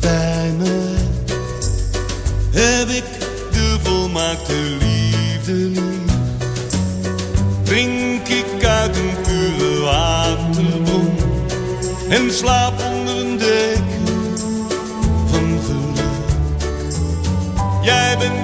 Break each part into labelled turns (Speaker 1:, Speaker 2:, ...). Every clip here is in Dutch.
Speaker 1: bij me. Heb ik de volmaakte liefde niet. Drink ik uit een pure waterboom En slaap onder een deken van geluk. Jij bent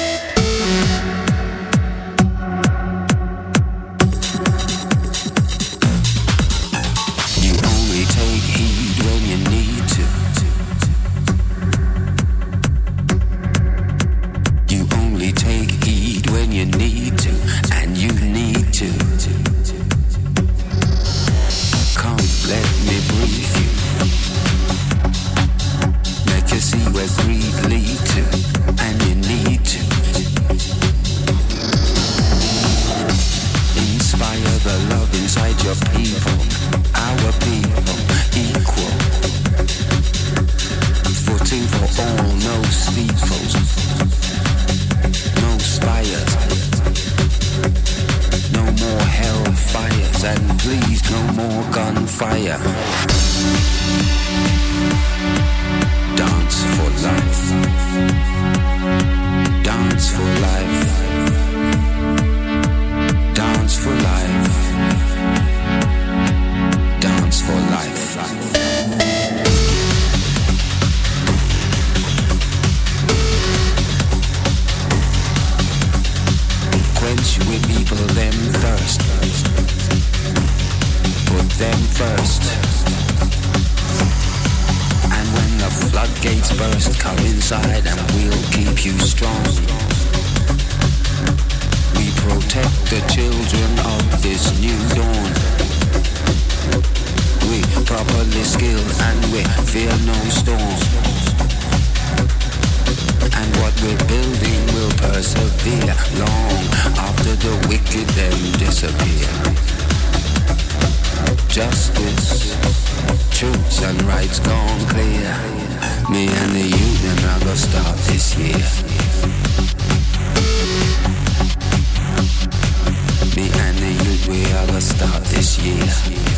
Speaker 2: year.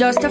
Speaker 3: just a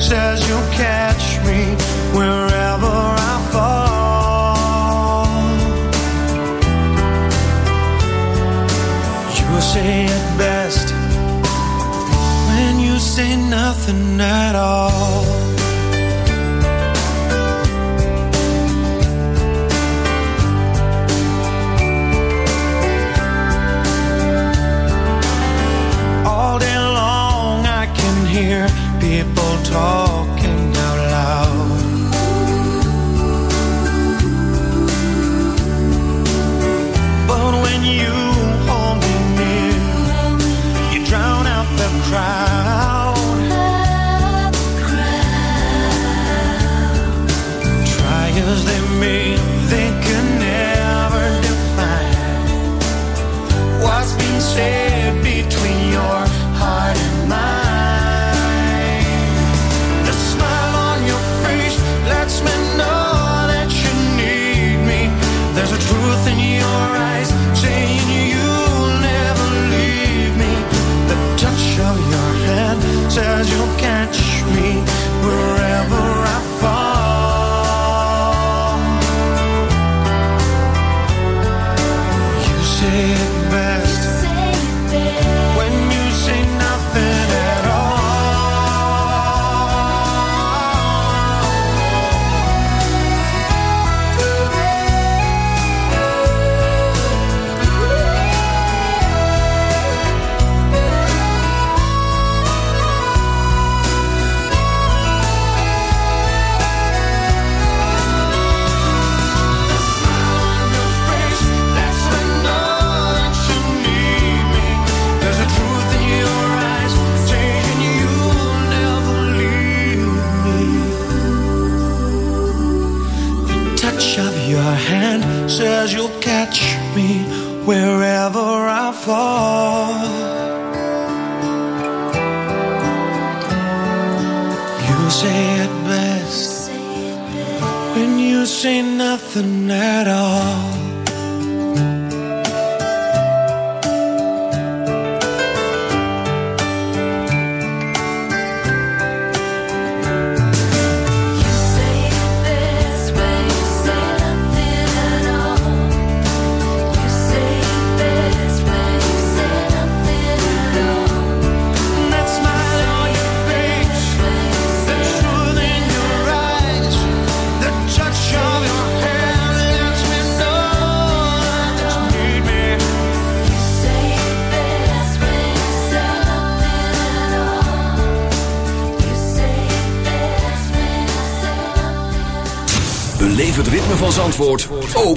Speaker 4: says you'll catch me wherever I fall. You say best when you say nothing at all. people talking out loud. But when you hold me near, you drown out the crowd. Try as they may, they can never define what's being said.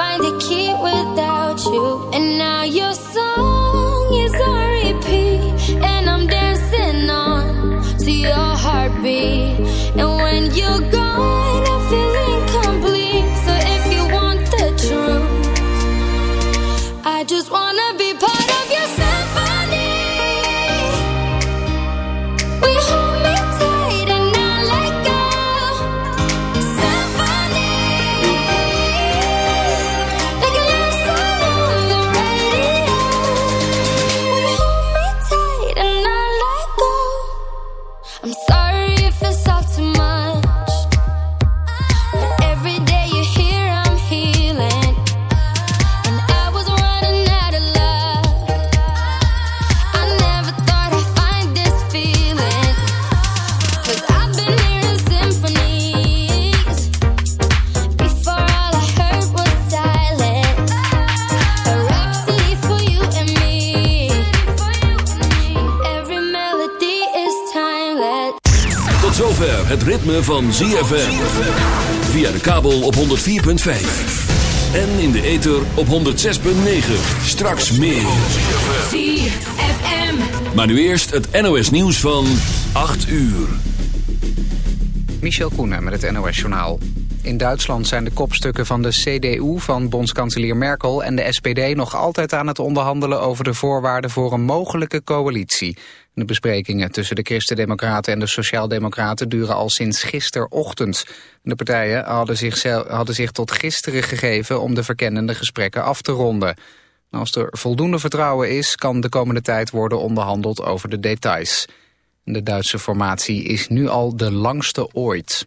Speaker 3: Find a key
Speaker 5: ritme van ZFM. Via de kabel op 104.5. En in de ether op 106.9. Straks meer.
Speaker 6: ZFM.
Speaker 5: Maar nu eerst het NOS nieuws van 8 uur.
Speaker 7: Michel Koenen met het NOS-journaal. In Duitsland zijn de kopstukken van de CDU van bondskanselier Merkel en de SPD nog altijd aan het onderhandelen over de voorwaarden voor een mogelijke coalitie. De besprekingen tussen de Christen-Democraten en de Sociaaldemocraten duren al sinds gisterochtend. De partijen hadden zich, hadden zich tot gisteren gegeven om de verkennende gesprekken af te ronden. Als er voldoende vertrouwen is, kan de komende tijd worden onderhandeld over de details. De Duitse formatie is nu al de langste ooit.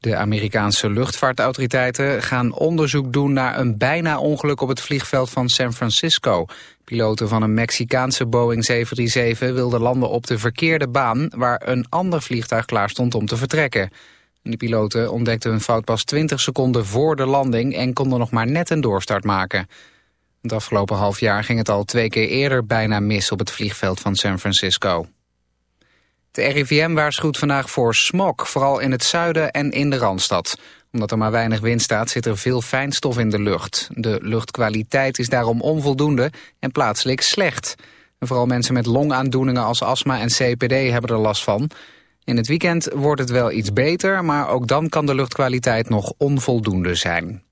Speaker 7: De Amerikaanse luchtvaartautoriteiten gaan onderzoek doen naar een bijna ongeluk op het vliegveld van San Francisco. Piloten van een Mexicaanse Boeing 737 wilden landen op de verkeerde baan waar een ander vliegtuig klaar stond om te vertrekken. De piloten ontdekten hun fout pas 20 seconden voor de landing en konden nog maar net een doorstart maken. Het afgelopen half jaar ging het al twee keer eerder bijna mis op het vliegveld van San Francisco. De RIVM waarschuwt vandaag voor smog, vooral in het zuiden en in de Randstad. Omdat er maar weinig wind staat, zit er veel fijnstof in de lucht. De luchtkwaliteit is daarom onvoldoende en plaatselijk slecht. Vooral mensen met longaandoeningen als astma en CPD hebben er last van. In het weekend wordt het wel iets beter, maar ook dan kan de luchtkwaliteit nog onvoldoende zijn.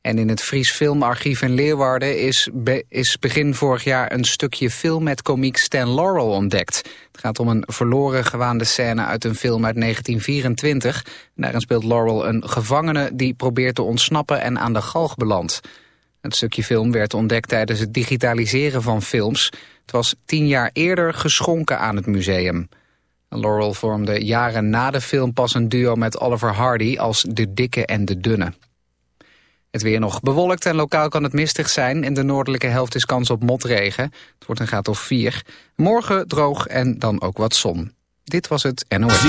Speaker 7: En in het Fries Filmarchief in Leeuwarden is, is begin vorig jaar een stukje film met komiek Stan Laurel ontdekt. Het gaat om een verloren gewaande scène uit een film uit 1924. Daarin speelt Laurel een gevangene die probeert te ontsnappen en aan de galg belandt. Het stukje film werd ontdekt tijdens het digitaliseren van films. Het was tien jaar eerder geschonken aan het museum. Laurel vormde jaren na de film pas een duo met Oliver Hardy als de dikke en de dunne. Het weer nog bewolkt en lokaal kan het mistig zijn. In de noordelijke helft is kans op motregen. Het wordt een graad of 4. Morgen droog en dan ook wat zon. Dit was het NOS.